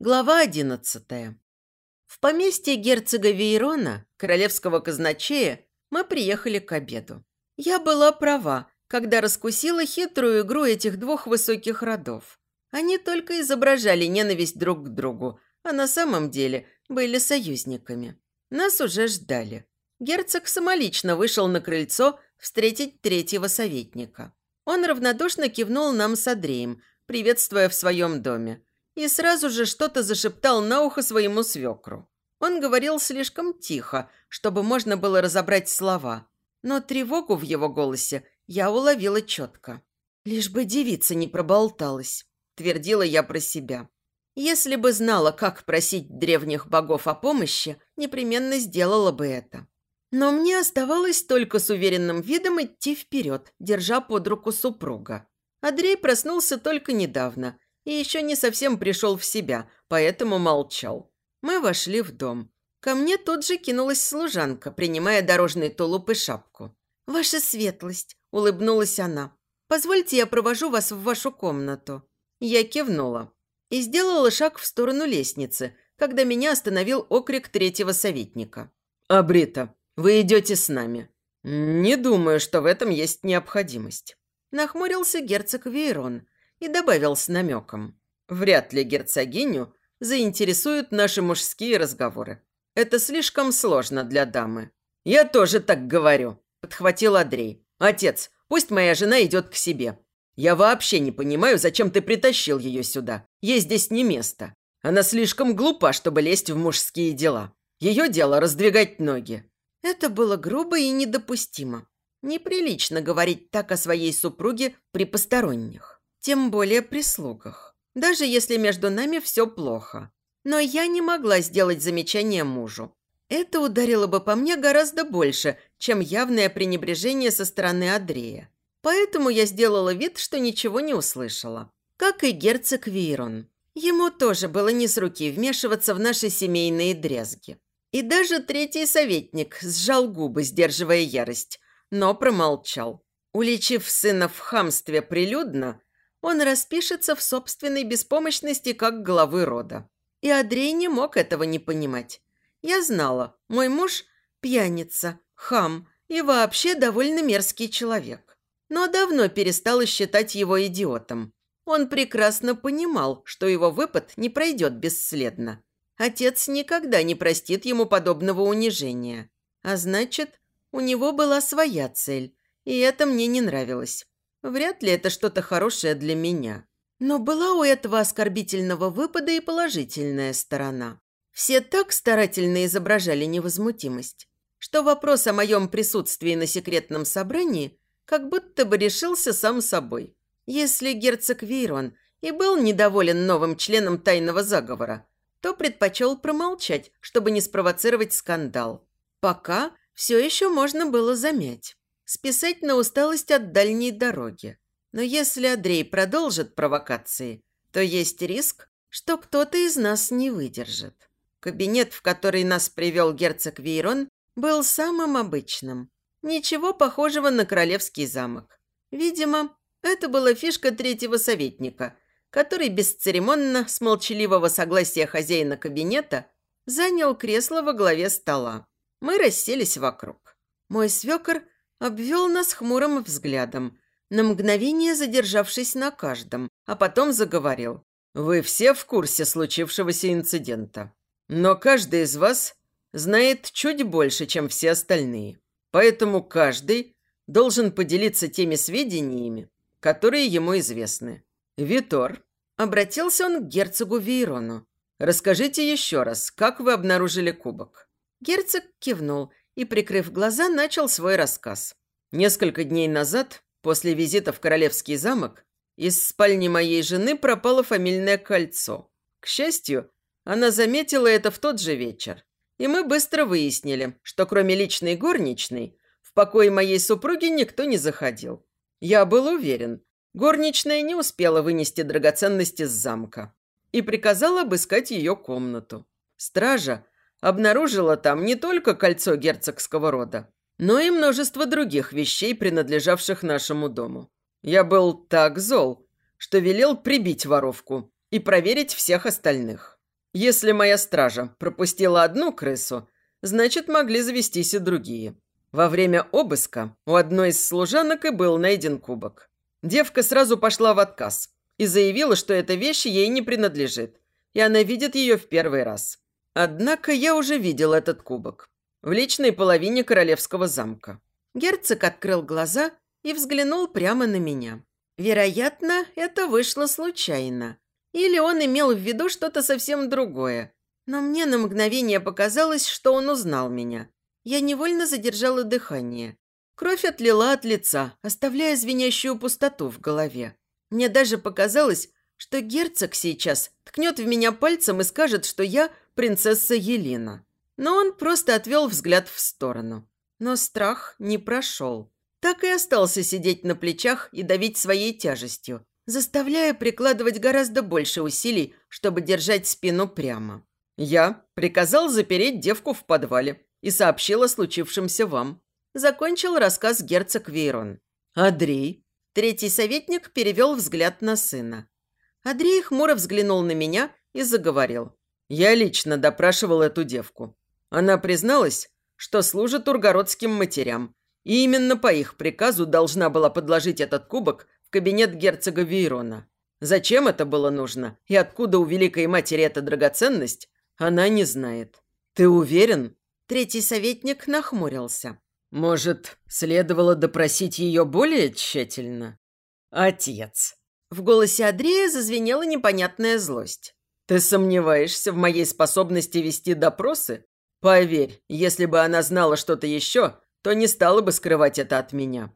Глава одиннадцатая. В поместье герцога Вейрона, королевского казначея, мы приехали к обеду. Я была права, когда раскусила хитрую игру этих двух высоких родов. Они только изображали ненависть друг к другу, а на самом деле были союзниками. Нас уже ждали. Герцог самолично вышел на крыльцо встретить третьего советника. Он равнодушно кивнул нам с Андреем, приветствуя в своем доме и сразу же что-то зашептал на ухо своему свекру. Он говорил слишком тихо, чтобы можно было разобрать слова, но тревогу в его голосе я уловила четко. «Лишь бы девица не проболталась», – твердила я про себя. Если бы знала, как просить древних богов о помощи, непременно сделала бы это. Но мне оставалось только с уверенным видом идти вперед, держа под руку супруга. Андрей проснулся только недавно – и еще не совсем пришел в себя, поэтому молчал. Мы вошли в дом. Ко мне тут же кинулась служанка, принимая дорожный тулуп и шапку. «Ваша светлость», – улыбнулась она. «Позвольте, я провожу вас в вашу комнату». Я кивнула и сделала шаг в сторону лестницы, когда меня остановил окрик третьего советника. «Абрита, вы идете с нами». «Не думаю, что в этом есть необходимость». Нахмурился герцог Вейрон – и добавил с намеком. «Вряд ли герцогиню заинтересуют наши мужские разговоры. Это слишком сложно для дамы». «Я тоже так говорю», – подхватил Андрей. «Отец, пусть моя жена идет к себе. Я вообще не понимаю, зачем ты притащил ее сюда. Ей здесь не место. Она слишком глупа, чтобы лезть в мужские дела. Ее дело – раздвигать ноги». Это было грубо и недопустимо. Неприлично говорить так о своей супруге при посторонних тем более при слугах. Даже если между нами все плохо. Но я не могла сделать замечание мужу. Это ударило бы по мне гораздо больше, чем явное пренебрежение со стороны Андрея. Поэтому я сделала вид, что ничего не услышала. Как и герцог Вирон. Ему тоже было не с руки вмешиваться в наши семейные дрязги. И даже третий советник сжал губы, сдерживая ярость, но промолчал. Уличив сына в хамстве прилюдно, он распишется в собственной беспомощности как главы рода. И Андрей не мог этого не понимать. Я знала, мой муж – пьяница, хам и вообще довольно мерзкий человек. Но давно перестала считать его идиотом. Он прекрасно понимал, что его выпад не пройдет бесследно. Отец никогда не простит ему подобного унижения. А значит, у него была своя цель, и это мне не нравилось. Вряд ли это что-то хорошее для меня. Но была у этого оскорбительного выпада и положительная сторона. Все так старательно изображали невозмутимость, что вопрос о моем присутствии на секретном собрании как будто бы решился сам собой. Если герцог Вейрон и был недоволен новым членом тайного заговора, то предпочел промолчать, чтобы не спровоцировать скандал. Пока все еще можно было замять списать на усталость от дальней дороги. Но если Андрей продолжит провокации, то есть риск, что кто-то из нас не выдержит. Кабинет, в который нас привел герцог Вейрон, был самым обычным. Ничего похожего на королевский замок. Видимо, это была фишка третьего советника, который бесцеремонно, с молчаливого согласия хозяина кабинета, занял кресло во главе стола. Мы расселись вокруг. Мой свекор – обвел нас хмурым взглядом, на мгновение задержавшись на каждом, а потом заговорил. «Вы все в курсе случившегося инцидента, но каждый из вас знает чуть больше, чем все остальные, поэтому каждый должен поделиться теми сведениями, которые ему известны. Витор». Обратился он к герцогу Вейрону. «Расскажите еще раз, как вы обнаружили кубок?» Герцог кивнул и, прикрыв глаза, начал свой рассказ. Несколько дней назад, после визита в Королевский замок, из спальни моей жены пропало фамильное кольцо. К счастью, она заметила это в тот же вечер. И мы быстро выяснили, что кроме личной горничной, в покое моей супруги никто не заходил. Я был уверен, горничная не успела вынести драгоценности с замка и приказала обыскать ее комнату. Стража обнаружила там не только кольцо герцогского рода, но и множество других вещей, принадлежавших нашему дому. Я был так зол, что велел прибить воровку и проверить всех остальных. Если моя стража пропустила одну крысу, значит, могли завестись и другие. Во время обыска у одной из служанок и был найден кубок. Девка сразу пошла в отказ и заявила, что эта вещь ей не принадлежит, и она видит ее в первый раз. Однако я уже видел этот кубок в личной половине королевского замка. Герцог открыл глаза и взглянул прямо на меня. Вероятно, это вышло случайно. Или он имел в виду что-то совсем другое. Но мне на мгновение показалось, что он узнал меня. Я невольно задержала дыхание. Кровь отлила от лица, оставляя звенящую пустоту в голове. Мне даже показалось, что герцог сейчас ткнет в меня пальцем и скажет, что я принцесса Елена. Но он просто отвел взгляд в сторону. Но страх не прошел. Так и остался сидеть на плечах и давить своей тяжестью, заставляя прикладывать гораздо больше усилий, чтобы держать спину прямо. «Я приказал запереть девку в подвале и сообщил о случившемся вам», закончил рассказ герцог Вейрон. «Андрей?» Третий советник перевел взгляд на сына. Андрей хмуро взглянул на меня и заговорил. «Я лично допрашивал эту девку. Она призналась, что служит ургородским матерям, и именно по их приказу должна была подложить этот кубок в кабинет герцога Вейрона. Зачем это было нужно и откуда у Великой Матери эта драгоценность, она не знает. Ты уверен? Третий советник нахмурился. Может, следовало допросить ее более тщательно? Отец. В голосе Андрея зазвенела непонятная злость. Ты сомневаешься в моей способности вести допросы? Поверь, если бы она знала что-то еще, то не стала бы скрывать это от меня.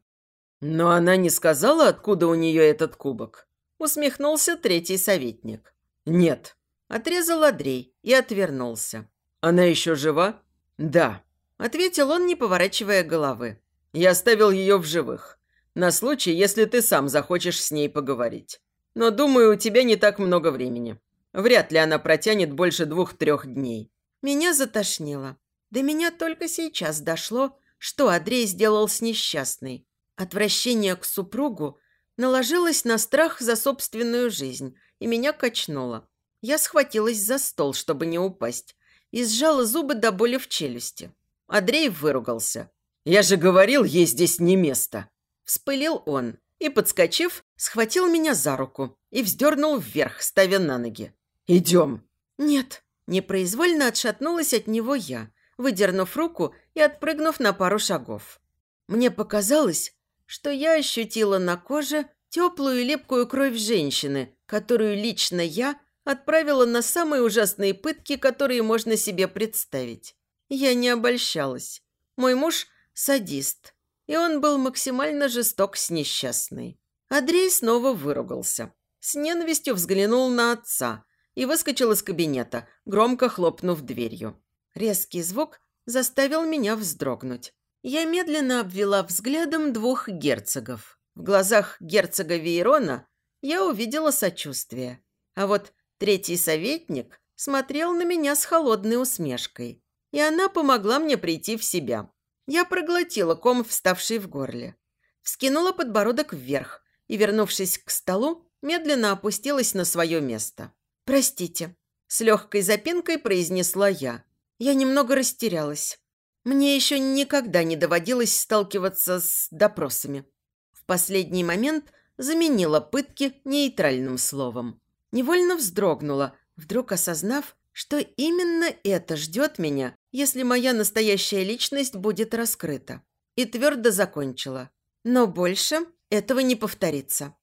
«Но она не сказала, откуда у нее этот кубок?» Усмехнулся третий советник. «Нет». Отрезал Андрей и отвернулся. «Она еще жива?» «Да», – ответил он, не поворачивая головы. «Я оставил ее в живых. На случай, если ты сам захочешь с ней поговорить. Но, думаю, у тебя не так много времени. Вряд ли она протянет больше двух-трех дней». Меня затошнило. До меня только сейчас дошло, что Андрей сделал с несчастной. Отвращение к супругу наложилось на страх за собственную жизнь, и меня качнуло. Я схватилась за стол, чтобы не упасть, и сжала зубы до боли в челюсти. Андрей выругался. «Я же говорил, ей здесь не место!» Вспылил он и, подскочив, схватил меня за руку и вздернул вверх, ставя на ноги. «Идем!» «Нет!» Непроизвольно отшатнулась от него я, выдернув руку и отпрыгнув на пару шагов. Мне показалось, что я ощутила на коже теплую и липкую кровь женщины, которую лично я отправила на самые ужасные пытки, которые можно себе представить. Я не обольщалась. Мой муж – садист, и он был максимально жесток с несчастной. Андрей снова выругался. С ненавистью взглянул на отца и выскочил из кабинета, громко хлопнув дверью. Резкий звук заставил меня вздрогнуть. Я медленно обвела взглядом двух герцогов. В глазах герцога Вейрона я увидела сочувствие. А вот третий советник смотрел на меня с холодной усмешкой. И она помогла мне прийти в себя. Я проглотила ком, вставший в горле. Вскинула подбородок вверх и, вернувшись к столу, медленно опустилась на свое место. «Простите», – с легкой запинкой произнесла я. Я немного растерялась. Мне еще никогда не доводилось сталкиваться с допросами. В последний момент заменила пытки нейтральным словом. Невольно вздрогнула, вдруг осознав, что именно это ждет меня, если моя настоящая личность будет раскрыта. И твердо закончила. Но больше этого не повторится.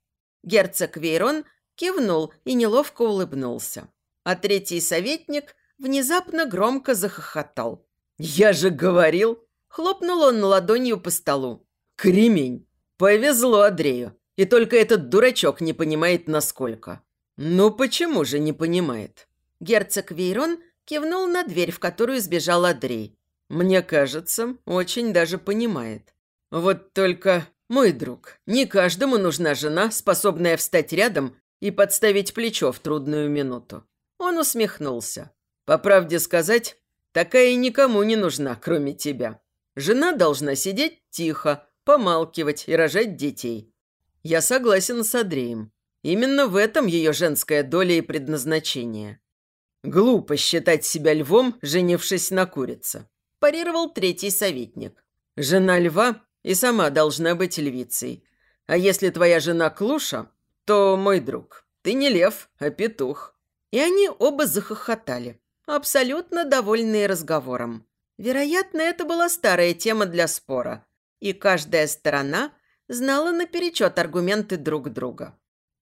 Герцог Вейрон кивнул и неловко улыбнулся. А третий советник внезапно громко захохотал. «Я же говорил!» Хлопнул он ладонью по столу. «Кремень! Повезло Андрею. И только этот дурачок не понимает, насколько». «Ну почему же не понимает?» Герцог Вейрон кивнул на дверь, в которую сбежал Андрей. «Мне кажется, очень даже понимает. Вот только, мой друг, не каждому нужна жена, способная встать рядом и подставить плечо в трудную минуту». Он усмехнулся. «По правде сказать, Такая никому не нужна, кроме тебя. Жена должна сидеть тихо, помалкивать и рожать детей. Я согласен с Андреем. Именно в этом ее женская доля и предназначение. Глупо считать себя львом, женившись на курице. Парировал третий советник. Жена льва и сама должна быть львицей. А если твоя жена клуша, то, мой друг, ты не лев, а петух. И они оба захохотали, абсолютно довольные разговором. Вероятно, это была старая тема для спора, и каждая сторона знала наперечет аргументы друг друга.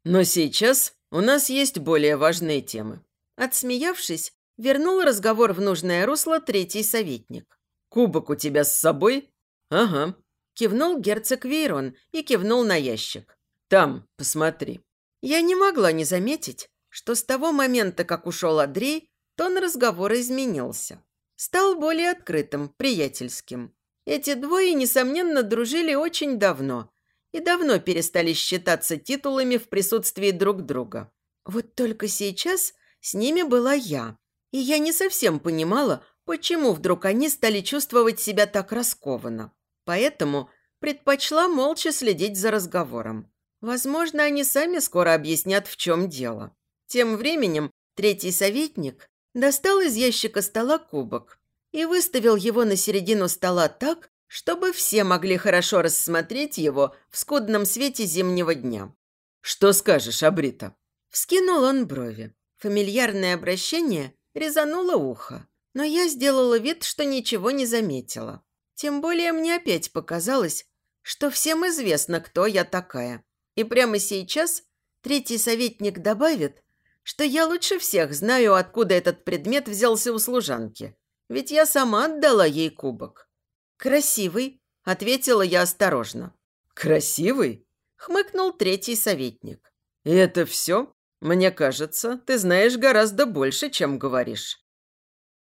Но сейчас у нас есть более важные темы. Отсмеявшись, вернул разговор в нужное русло третий советник. «Кубок у тебя с собой?» «Ага», – кивнул герцог Вейрон и кивнул на ящик. «Там, посмотри». Я не могла не заметить, что с того момента, как ушел Андрей, тон разговора изменился. Стал более открытым, приятельским. Эти двое, несомненно, дружили очень давно и давно перестали считаться титулами в присутствии друг друга. Вот только сейчас с ними была я, и я не совсем понимала, почему вдруг они стали чувствовать себя так раскованно. Поэтому предпочла молча следить за разговором. Возможно, они сами скоро объяснят, в чем дело. Тем временем третий советник достал из ящика стола кубок и выставил его на середину стола так, чтобы все могли хорошо рассмотреть его в скудном свете зимнего дня. «Что скажешь, Абрита?» Вскинул он брови. Фамильярное обращение резануло ухо, но я сделала вид, что ничего не заметила. Тем более мне опять показалось, что всем известно, кто я такая. И прямо сейчас третий советник добавит, что я лучше всех знаю, откуда этот предмет взялся у служанки. Ведь я сама отдала ей кубок. «Красивый», – ответила я осторожно. «Красивый?» – хмыкнул третий советник. «И это все? Мне кажется, ты знаешь гораздо больше, чем говоришь».